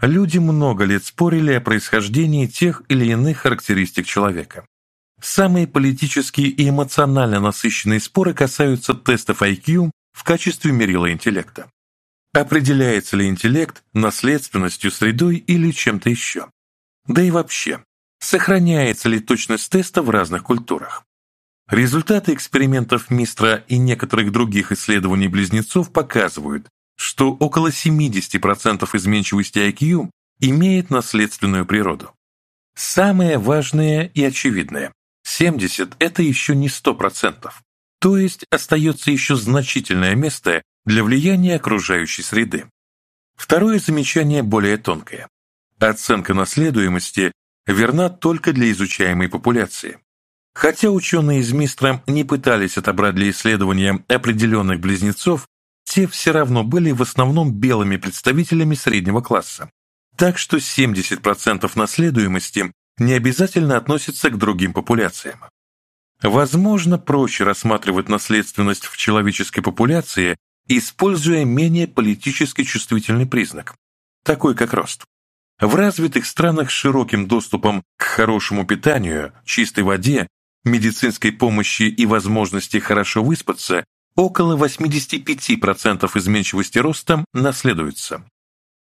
Люди много лет спорили о происхождении тех или иных характеристик человека. Самые политические и эмоционально насыщенные споры касаются тестов IQ в качестве мерила интеллекта. Определяется ли интеллект наследственностью, средой или чем-то еще? Да и вообще, сохраняется ли точность теста в разных культурах? Результаты экспериментов Мистра и некоторых других исследований близнецов показывают, что около 70% изменчивости IQ имеет наследственную природу. Самое важное и очевидное – 70 – это еще не 100%, то есть остается еще значительное место для влияния окружающей среды. Второе замечание более тонкое. Оценка наследуемости верна только для изучаемой популяции. Хотя ученые из Мистра не пытались отобрать для исследования определенных близнецов, те все равно были в основном белыми представителями среднего класса. Так что 70% наследуемости не обязательно относится к другим популяциям. Возможно, проще рассматривать наследственность в человеческой популяции, используя менее политически чувствительный признак, такой как рост. В развитых странах с широким доступом к хорошему питанию, чистой воде, медицинской помощи и возможности хорошо выспаться около 85% изменчивости роста наследуется.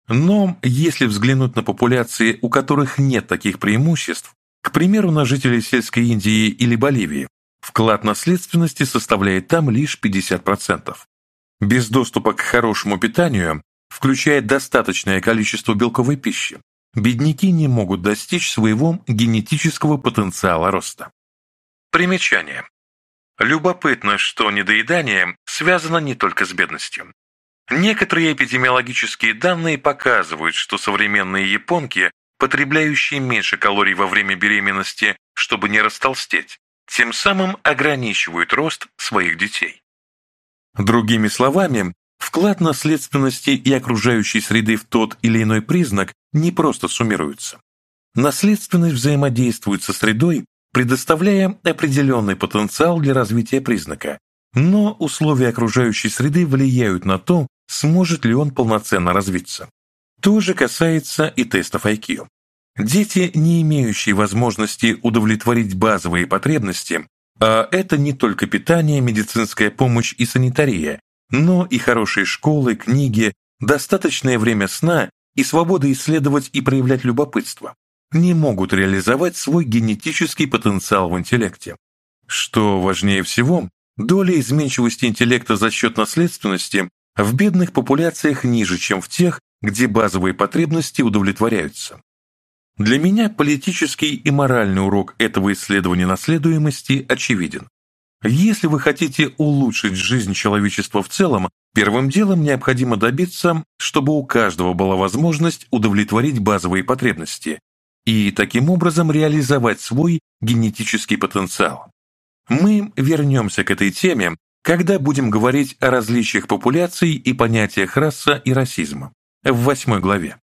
Но если взглянуть на популяции, у которых нет таких преимуществ, к примеру, на жителей сельской Индии или Боливии, вклад наследственности составляет там лишь 50%. Без доступа к хорошему питанию, включая достаточное количество белковой пищи, бедняки не могут достичь своего генетического потенциала роста. Примечание. Любопытно, что недоедание связано не только с бедностью. Некоторые эпидемиологические данные показывают, что современные японки, потребляющие меньше калорий во время беременности, чтобы не растолстеть, тем самым ограничивают рост своих детей. Другими словами, вклад наследственности и окружающей среды в тот или иной признак не просто суммируется. Наследственность взаимодействует со средой предоставляя определенный потенциал для развития признака, но условия окружающей среды влияют на то, сможет ли он полноценно развиться. То же касается и тестов IQ. Дети, не имеющие возможности удовлетворить базовые потребности, а это не только питание, медицинская помощь и санитария, но и хорошие школы, книги, достаточное время сна и свобода исследовать и проявлять любопытство, не могут реализовать свой генетический потенциал в интеллекте. Что важнее всего, доля изменчивости интеллекта за счет наследственности в бедных популяциях ниже, чем в тех, где базовые потребности удовлетворяются. Для меня политический и моральный урок этого исследования наследуемости очевиден. Если вы хотите улучшить жизнь человечества в целом, первым делом необходимо добиться, чтобы у каждого была возможность удовлетворить базовые потребности, и таким образом реализовать свой генетический потенциал. Мы вернемся к этой теме, когда будем говорить о различиях популяций и понятиях раса и расизма в восьмой главе.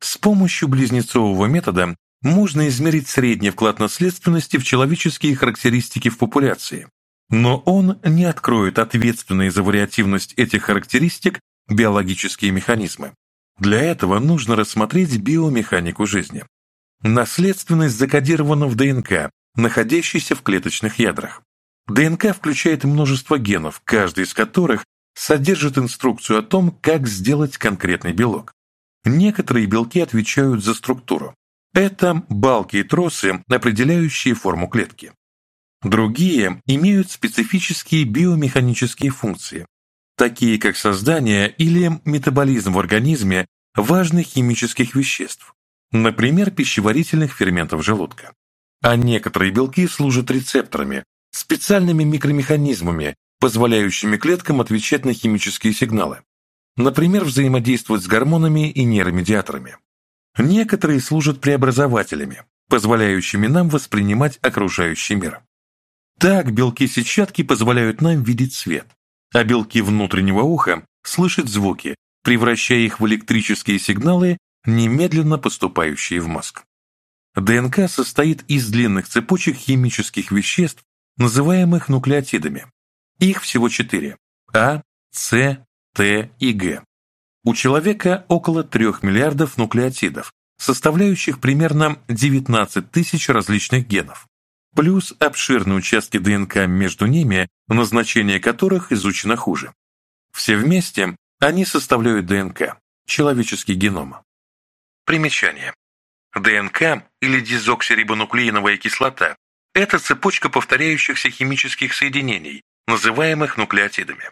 С помощью близнецового метода можно измерить средний вклад наследственности в человеческие характеристики в популяции, но он не откроет ответственные за вариативность этих характеристик биологические механизмы. Для этого нужно рассмотреть биомеханику жизни. Наследственность закодирована в ДНК, находящейся в клеточных ядрах. ДНК включает множество генов, каждый из которых содержит инструкцию о том, как сделать конкретный белок. Некоторые белки отвечают за структуру. Это балки и тросы, определяющие форму клетки. Другие имеют специфические биомеханические функции, такие как создание или метаболизм в организме важных химических веществ, например, пищеварительных ферментов желудка. А некоторые белки служат рецепторами, специальными микромеханизмами, позволяющими клеткам отвечать на химические сигналы, например, взаимодействовать с гормонами и нейромедиаторами. Некоторые служат преобразователями, позволяющими нам воспринимать окружающий мир. Так белки сетчатки позволяют нам видеть свет, а белки внутреннего уха слышать звуки, превращая их в электрические сигналы немедленно поступающие в мозг. ДНК состоит из длинных цепочек химических веществ, называемых нуклеотидами. Их всего четыре – А, С, Т и Г. У человека около 3 миллиардов нуклеотидов, составляющих примерно 19 тысяч различных генов, плюс обширные участки ДНК между ними, назначение которых изучено хуже. Все вместе они составляют ДНК, человеческий геном. Примечание. ДНК или дезоксирибонуклеиновая кислота – это цепочка повторяющихся химических соединений, называемых нуклеотидами.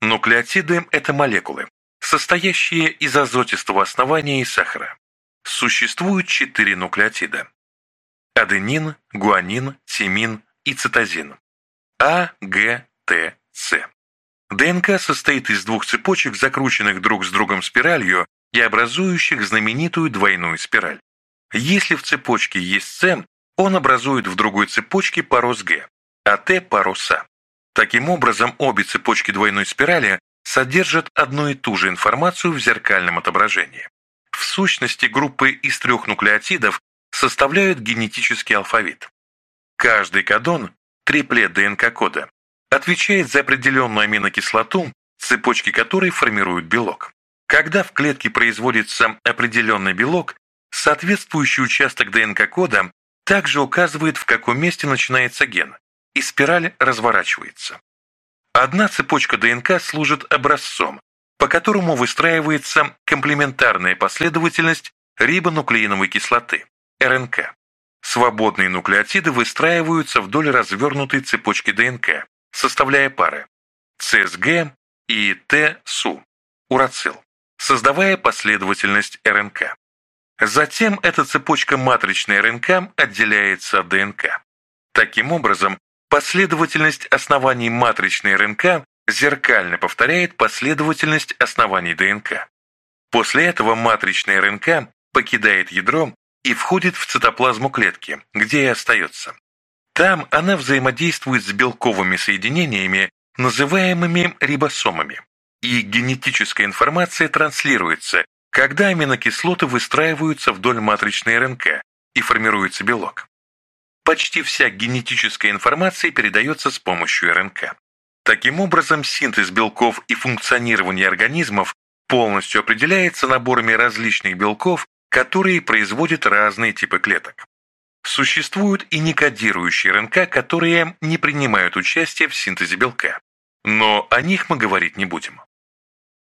Нуклеотиды – это молекулы, состоящие из азотистого основания и сахара. Существуют четыре нуклеотида – аденин, гуанин, тимин и цитозин. А, Г, Т, С. ДНК состоит из двух цепочек, закрученных друг с другом спиралью и образующих знаменитую двойную спираль. Если в цепочке есть С, он образует в другой цепочке парус Г, а Т – паруса. Таким образом, обе цепочки двойной спирали содержат одну и ту же информацию в зеркальном отображении. В сущности, группы из трех нуклеотидов составляют генетический алфавит. Каждый кодон, триплет ДНК-кода, отвечает за определенную аминокислоту, цепочки которой формируют белок. Когда в клетке производится определенный белок, соответствующий участок ДНК-кода также указывает, в каком месте начинается ген, и спираль разворачивается. Одна цепочка ДНК служит образцом, по которому выстраивается комплементарная последовательность рибонуклеиновой кислоты, РНК. Свободные нуклеотиды выстраиваются вдоль развернутой цепочки ДНК, составляя пары ЦСГ и ТСУ, урацил создавая последовательность РНК. Затем эта цепочка матричной РНК отделяется от ДНК. Таким образом, последовательность оснований матричной РНК зеркально повторяет последовательность оснований ДНК. После этого матричная РНК покидает ядро и входит в цитоплазму клетки, где и остается. Там она взаимодействует с белковыми соединениями, называемыми рибосомами и генетическая информация транслируется, когда аминокислоты выстраиваются вдоль матричной РНК и формируется белок. Почти вся генетическая информация передается с помощью РНК. Таким образом, синтез белков и функционирование организмов полностью определяется наборами различных белков, которые производят разные типы клеток. Существуют и некодирующие РНК, которые не принимают участие в синтезе белка. Но о них мы говорить не будем.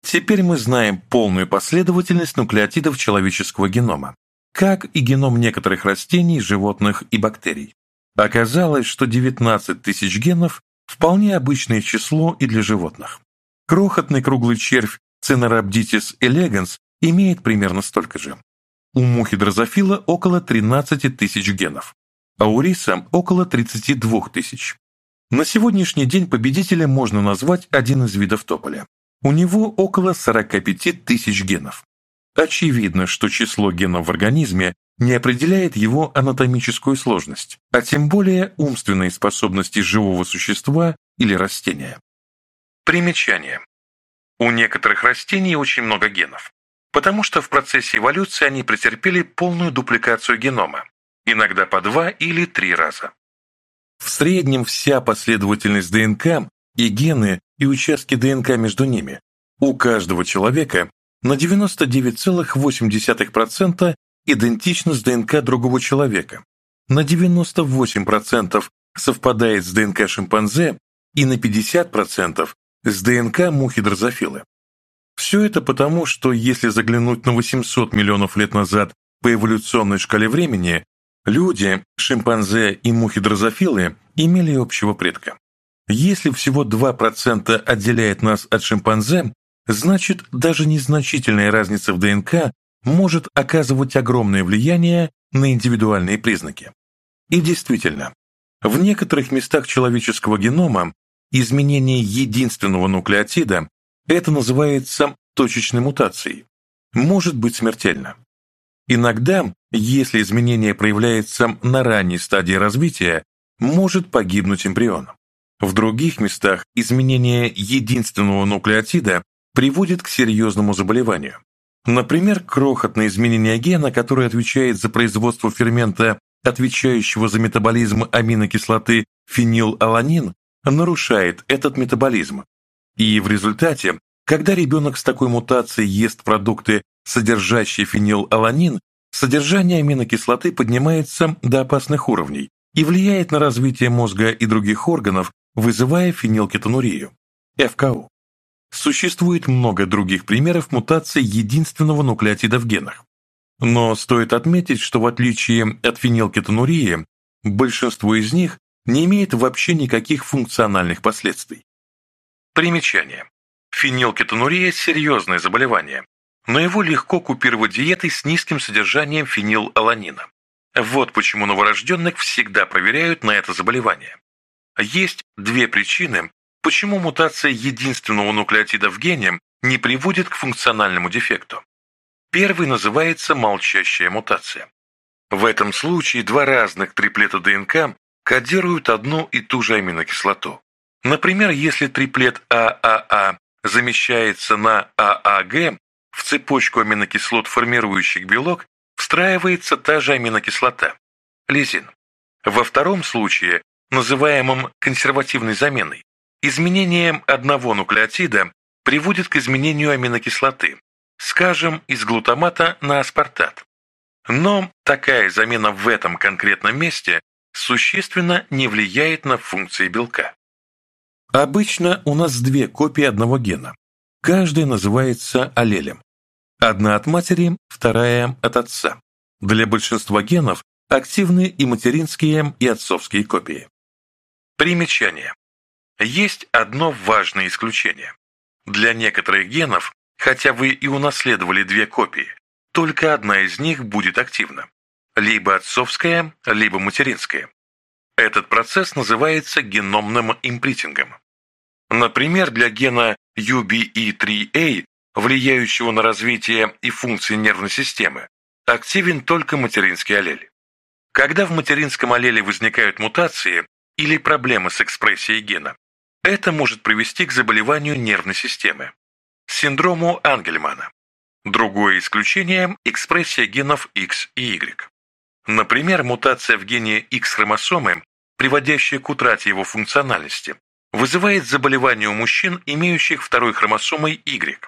Теперь мы знаем полную последовательность нуклеотидов человеческого генома, как и геном некоторых растений, животных и бактерий. Оказалось, что 19 тысяч генов – вполне обычное число и для животных. Крохотный круглый червь Ценорабдитис элеганс имеет примерно столько же. У мухи дрозофила около 13 тысяч генов, а у риса около 32 тысяч. На сегодняшний день победителя можно назвать один из видов тополя. У него около 45 тысяч генов. Очевидно, что число генов в организме не определяет его анатомическую сложность, а тем более умственные способности живого существа или растения. Примечание. У некоторых растений очень много генов, потому что в процессе эволюции они претерпели полную дупликацию генома, иногда по два или три раза. В среднем вся последовательность ДНК и гены, и участки ДНК между ними у каждого человека на 99,8% идентичность ДНК другого человека, на 98% совпадает с ДНК шимпанзе и на 50% с ДНК мухи дрозофилы. Все это потому, что если заглянуть на 800 миллионов лет назад по эволюционной шкале времени, люди, шимпанзе и мухи дрозофилы имели общего предка. Если всего 2% отделяет нас от шимпанзе, Значит, даже незначительная разница в ДНК может оказывать огромное влияние на индивидуальные признаки. И действительно, в некоторых местах человеческого генома изменение единственного нуклеотида, это называется точечной мутацией, может быть смертельно. Иногда, если изменение проявляется на ранней стадии развития, может погибнуть эмбрион. В других местах изменение единственного нуклеотида приводит к серьезному заболеванию. Например, крохотное изменение гена, которое отвечает за производство фермента, отвечающего за метаболизм аминокислоты фенилаланин, нарушает этот метаболизм. И в результате, когда ребенок с такой мутацией ест продукты, содержащие фенилаланин, содержание аминокислоты поднимается до опасных уровней и влияет на развитие мозга и других органов, вызывая фенилкетонурию, ФКУ. Существует много других примеров мутаций единственного нуклеотида в генах. Но стоит отметить, что в отличие от фенилкетонурии, большинство из них не имеет вообще никаких функциональных последствий. Примечание. Фенилкетонурия – серьезное заболевание, но его легко купировать диетой с низким содержанием фенилаланина. Вот почему новорожденных всегда проверяют на это заболевание. Есть две причины, почему мутация единственного нуклеотида в гене не приводит к функциональному дефекту. Первый называется молчащая мутация. В этом случае два разных триплета ДНК кодируют одну и ту же аминокислоту. Например, если триплет ААА замещается на ААГ, в цепочку аминокислот, формирующих белок, встраивается та же аминокислота – лизин. Во втором случае, называемом консервативной заменой, Изменение одного нуклеотида приводит к изменению аминокислоты, скажем, из глутамата на аспартат. Но такая замена в этом конкретном месте существенно не влияет на функции белка. Обычно у нас две копии одного гена. Каждая называется аллелем. Одна от матери, вторая от отца. Для большинства генов активны и материнские, и отцовские копии. Примечание. Есть одно важное исключение. Для некоторых генов, хотя вы и унаследовали две копии, только одна из них будет активна. Либо отцовская, либо материнская. Этот процесс называется геномным импритингом. Например, для гена UBE3A, влияющего на развитие и функции нервной системы, активен только материнский аллель. Когда в материнском аллеле возникают мутации или проблемы с экспрессией гена, это может привести к заболеванию нервной системы, синдрому Ангельмана. Другое исключение – экспрессия генов X и Y. Например, мутация в гене X-хромосомы, приводящая к утрате его функциональности, вызывает заболевание у мужчин, имеющих второй хромосомой Y,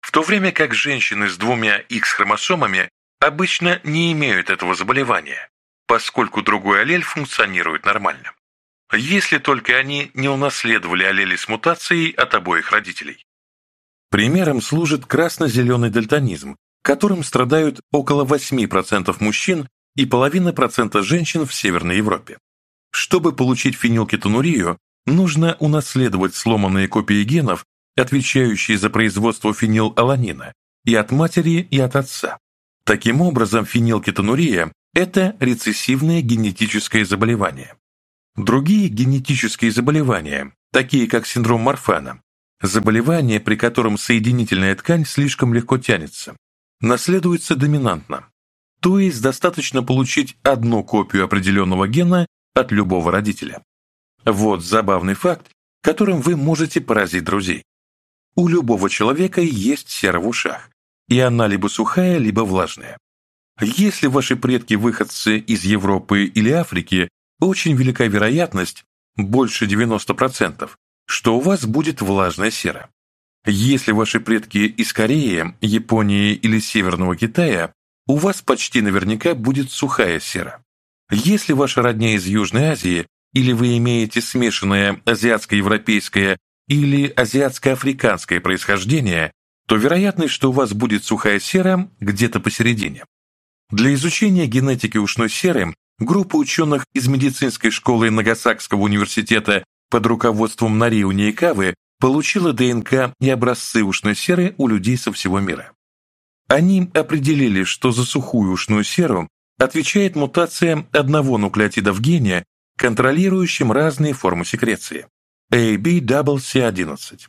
в то время как женщины с двумя X-хромосомами обычно не имеют этого заболевания, поскольку другой аллель функционирует нормально если только они не унаследовали аллели с мутацией от обоих родителей. Примером служит красно-зеленый дальтонизм, которым страдают около 8% мужчин и половина процента женщин в Северной Европе. Чтобы получить фенилкетонурию, нужно унаследовать сломанные копии генов, отвечающие за производство фенилаланина, и от матери, и от отца. Таким образом, фенилкетонурия – это рецессивное генетическое заболевание. Другие генетические заболевания, такие как синдром Марфана, заболевание, при котором соединительная ткань слишком легко тянется, наследуется доминантно, то есть достаточно получить одну копию определенного гена от любого родителя. Вот забавный факт, которым вы можете поразить друзей. У любого человека есть сера в ушах, и она либо сухая, либо влажная. Если ваши предки-выходцы из Европы или Африки очень велика вероятность, больше 90%, что у вас будет влажная сера. Если ваши предки из Кореи, Японии или Северного Китая, у вас почти наверняка будет сухая сера. Если ваша родня из Южной Азии или вы имеете смешанное азиатско-европейское или азиатско-африканское происхождение, то вероятность, что у вас будет сухая сера, где-то посередине. Для изучения генетики ушной серы Группа ученых из медицинской школы Нагасакского университета под руководством Нарио Ниекавы получила ДНК и образцы ушной серы у людей со всего мира. Они определили, что за сухую ушную серу отвечает мутация одного нуклеотида в гене, контролирующим разные формы секреции – ABCC11.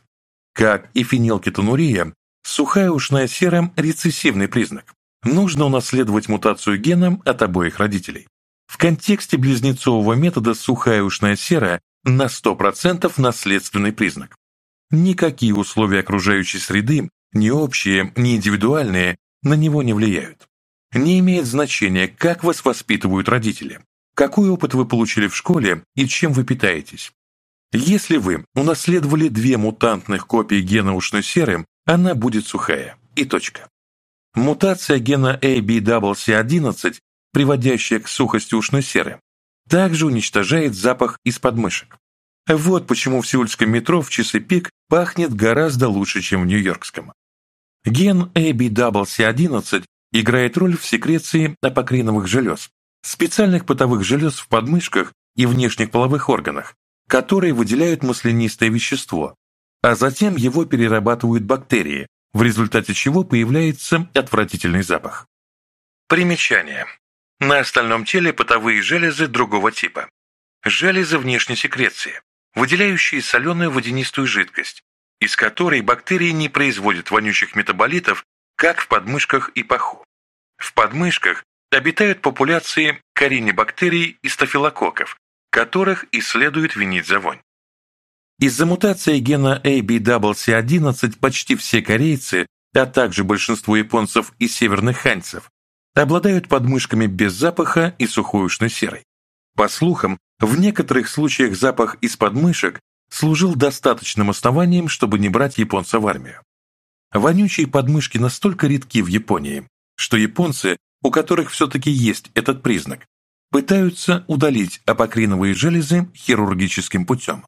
Как и фенилкетонурия, сухая ушная сера – рецессивный признак. Нужно унаследовать мутацию геном от обоих родителей. В контексте близнецового метода сухая ушная сера на 100% наследственный признак. Никакие условия окружающей среды, ни общие, ни индивидуальные, на него не влияют. Не имеет значения, как вас воспитывают родители, какой опыт вы получили в школе и чем вы питаетесь. Если вы унаследовали две мутантных копии гена ушной серы, она будет сухая. И точка. Мутация гена ABWC11 приводящая к сухости ушной серы, также уничтожает запах из подмышек. Вот почему в сеульском метро в часы пик пахнет гораздо лучше, чем в нью-йоркском. Ген ABWC11 играет роль в секреции апокриновых желез, специальных потовых желез в подмышках и внешних половых органах, которые выделяют маслянистое вещество, а затем его перерабатывают бактерии, в результате чего появляется отвратительный запах. Примечание. На остальном теле потовые железы другого типа. Железы внешней секреции, выделяющие соленую водянистую жидкость, из которой бактерии не производят вонючих метаболитов, как в подмышках и паху. В подмышках обитают популяции коренебактерий и стафилококков, которых и следует винить за вонь. Из-за мутации гена ABWC11 почти все корейцы, а также большинство японцев и северных ханьцев, обладают подмышками без запаха и сухоушной серой. По слухам, в некоторых случаях запах из подмышек служил достаточным основанием, чтобы не брать японца в армию. Вонючие подмышки настолько редки в Японии, что японцы, у которых все-таки есть этот признак, пытаются удалить апокриновые железы хирургическим путем.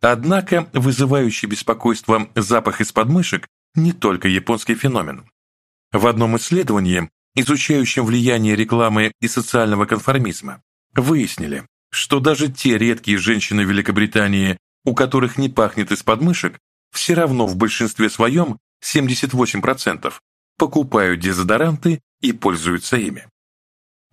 Однако вызывающий беспокойство запах из подмышек не только японский феномен. В одном исследовании изучающим влияние рекламы и социального конформизма, выяснили, что даже те редкие женщины Великобритании, у которых не пахнет из подмышек, все равно в большинстве своем, 78%, покупают дезодоранты и пользуются ими.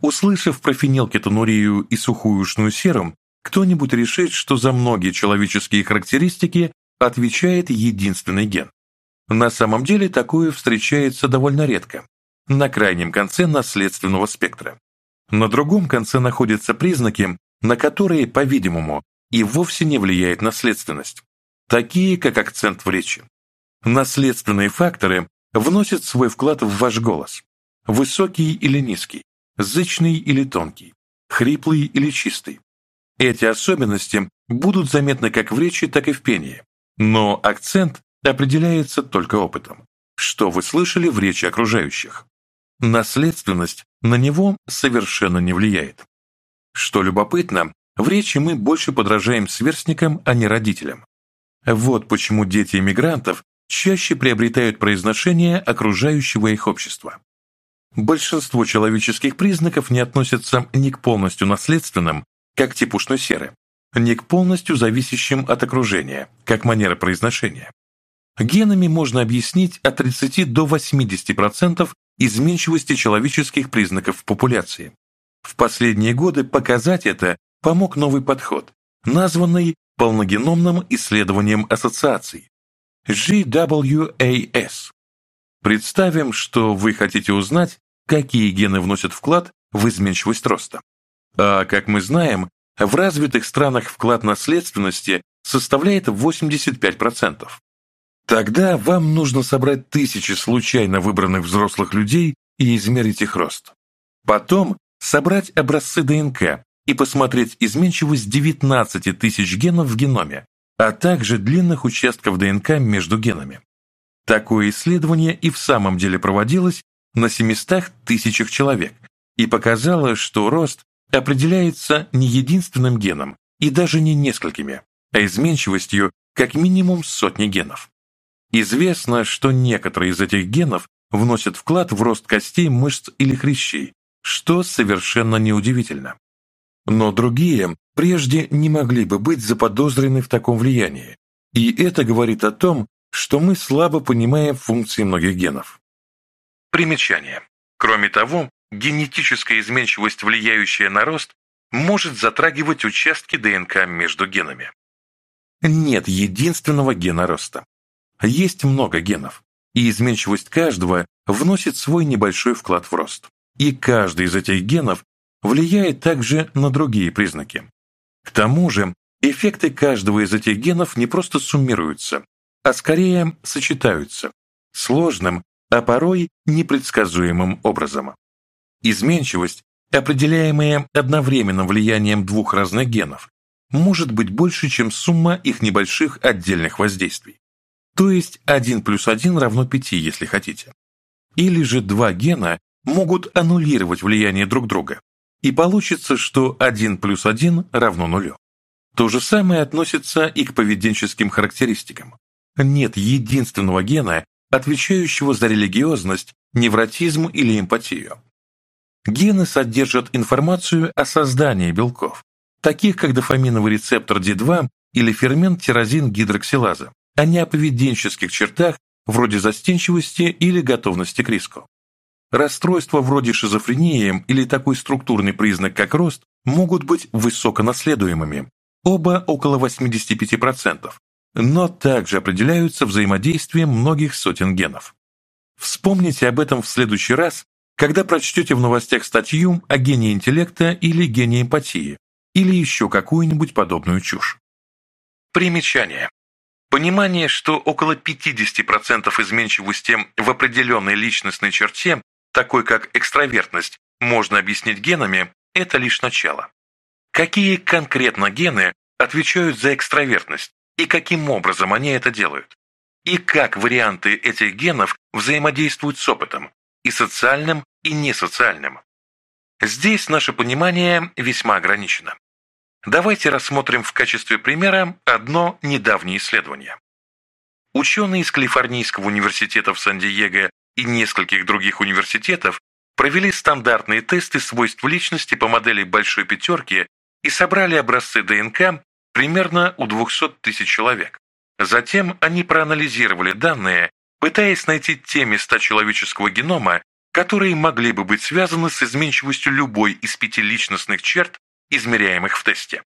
Услышав про фенилкетонурию и сухую ушную серум, кто-нибудь решит, что за многие человеческие характеристики отвечает единственный ген. На самом деле такое встречается довольно редко на крайнем конце наследственного спектра. На другом конце находятся признаки, на которые, по-видимому, и вовсе не влияет наследственность, такие как акцент в речи. Наследственные факторы вносят свой вклад в ваш голос. Высокий или низкий, зычный или тонкий, хриплый или чистый. Эти особенности будут заметны как в речи, так и в пении, но акцент определяется только опытом, что вы слышали в речи окружающих наследственность на него совершенно не влияет. Что любопытно, в речи мы больше подражаем сверстникам, а не родителям. Вот почему дети иммигрантов чаще приобретают произношение окружающего их общества. Большинство человеческих признаков не относятся ни к полностью наследственным, как тип ушной серы, ни к полностью зависящим от окружения, как манера произношения. Генами можно объяснить от 30 до 80% изменчивости человеческих признаков в популяции. В последние годы показать это помог новый подход, названный полногеномным исследованием ассоциаций GWAS. Представим, что вы хотите узнать, какие гены вносят вклад в изменчивость роста. А, как мы знаем, в развитых странах вклад наследственности составляет 85%, Тогда вам нужно собрать тысячи случайно выбранных взрослых людей и измерить их рост. Потом собрать образцы ДНК и посмотреть изменчивость 19 тысяч генов в геноме, а также длинных участков ДНК между генами. Такое исследование и в самом деле проводилось на 700 тысячах человек и показало, что рост определяется не единственным геном и даже не несколькими, а изменчивостью как минимум сотни генов. Известно, что некоторые из этих генов вносят вклад в рост костей, мышц или хрящей, что совершенно неудивительно. Но другие прежде не могли бы быть заподозрены в таком влиянии, и это говорит о том, что мы слабо понимаем функции многих генов. Примечание. Кроме того, генетическая изменчивость, влияющая на рост, может затрагивать участки ДНК между генами. Нет единственного гена роста. Есть много генов, и изменчивость каждого вносит свой небольшой вклад в рост. И каждый из этих генов влияет также на другие признаки. К тому же, эффекты каждого из этих генов не просто суммируются, а скорее сочетаются сложным, а порой непредсказуемым образом. Изменчивость, определяемая одновременным влиянием двух разных генов, может быть больше, чем сумма их небольших отдельных воздействий. То есть 1 плюс 1 равно 5, если хотите. Или же два гена могут аннулировать влияние друг друга, и получится, что 1 плюс 1 равно нулю. То же самое относится и к поведенческим характеристикам. Нет единственного гена, отвечающего за религиозность, невротизм или эмпатию. Гены содержат информацию о создании белков, таких как дофаминовый рецептор D2 или фермент тирозин гидроксилаза, а не о поведенческих чертах вроде застенчивости или готовности к риску. Расстройства вроде шизофрении или такой структурный признак, как рост, могут быть высоконаследуемыми, оба около 85%, но также определяются взаимодействием многих сотен генов. Вспомните об этом в следующий раз, когда прочтете в новостях статью о гении интеллекта или гении эмпатии, или еще какую-нибудь подобную чушь. Примечание. Понимание, что около 50% изменчивости в определенной личностной черте, такой как экстравертность, можно объяснить генами, это лишь начало. Какие конкретно гены отвечают за экстравертность и каким образом они это делают? И как варианты этих генов взаимодействуют с опытом, и социальным, и несоциальным? Здесь наше понимание весьма ограничено. Давайте рассмотрим в качестве примера одно недавнее исследование. Ученые из Калифорнийского университета в Сан-Диего и нескольких других университетов провели стандартные тесты свойств личности по модели «Большой пятерки» и собрали образцы ДНК примерно у 200 тысяч человек. Затем они проанализировали данные, пытаясь найти те места человеческого генома, которые могли бы быть связаны с изменчивостью любой из пяти личностных черт измеряемых в тесте.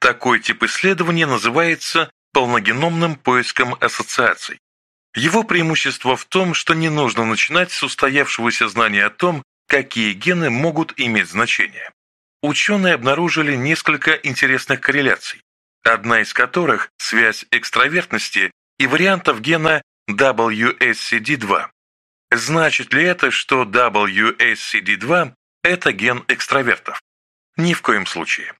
Такой тип исследования называется полногеномным поиском ассоциаций. Его преимущество в том, что не нужно начинать с устоявшегося знания о том, какие гены могут иметь значение. Ученые обнаружили несколько интересных корреляций, одна из которых – связь экстравертности и вариантов гена WSCD2. Значит ли это, что WSCD2 – это ген экстравертов? Ни в коем случае.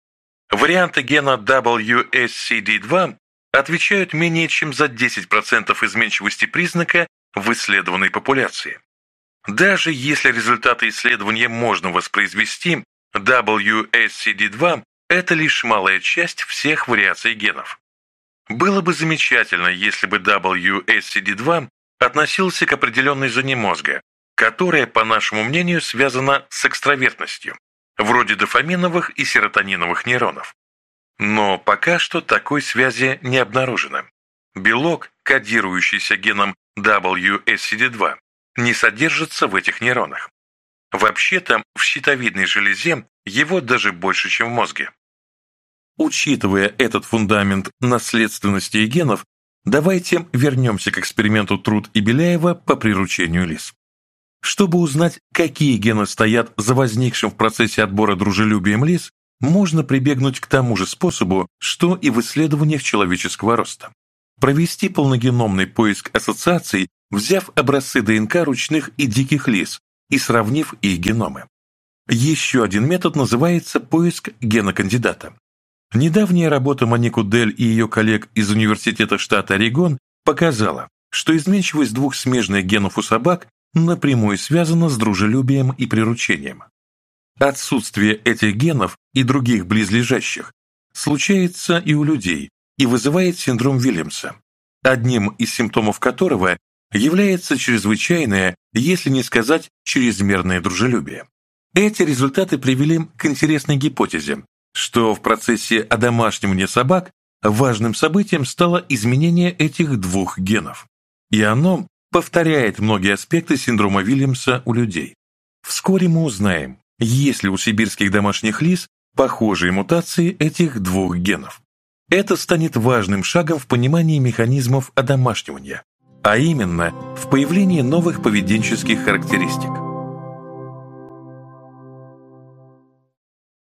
Варианты гена WSCD2 отвечают менее чем за 10% изменчивости признака в исследованной популяции. Даже если результаты исследования можно воспроизвести, WSCD2 – это лишь малая часть всех вариаций генов. Было бы замечательно, если бы WSCD2 относился к определенной зоне мозга, которая, по нашему мнению, связана с экстравертностью, вроде дофаминовых и серотониновых нейронов. Но пока что такой связи не обнаружено. Белок, кодирующийся геном WSCD2, не содержится в этих нейронах. Вообще-то в щитовидной железе его даже больше, чем в мозге. Учитывая этот фундамент наследственности и генов, давайте вернемся к эксперименту Труд и Беляева по приручению лис. Чтобы узнать, какие гены стоят за возникшим в процессе отбора дружелюбием лис, можно прибегнуть к тому же способу, что и в исследованиях человеческого роста. Провести полногеномный поиск ассоциаций, взяв образцы ДНК ручных и диких лис и сравнив их геномы. Еще один метод называется поиск гена кандидата. Недавняя работа Монику Дель и ее коллег из Университета штата Орегон показала, что изменчивость двух смежных генов у собак напрямую связано с дружелюбием и приручением. Отсутствие этих генов и других близлежащих случается и у людей и вызывает синдром Вильямса, одним из симптомов которого является чрезвычайное, если не сказать чрезмерное дружелюбие. Эти результаты привели к интересной гипотезе, что в процессе одомашнивания собак важным событием стало изменение этих двух генов. И оно повторяет многие аспекты синдрома Вильямса у людей. Вскоре мы узнаем, есть ли у сибирских домашних лис похожие мутации этих двух генов. Это станет важным шагом в понимании механизмов одомашнивания, а именно в появлении новых поведенческих характеристик –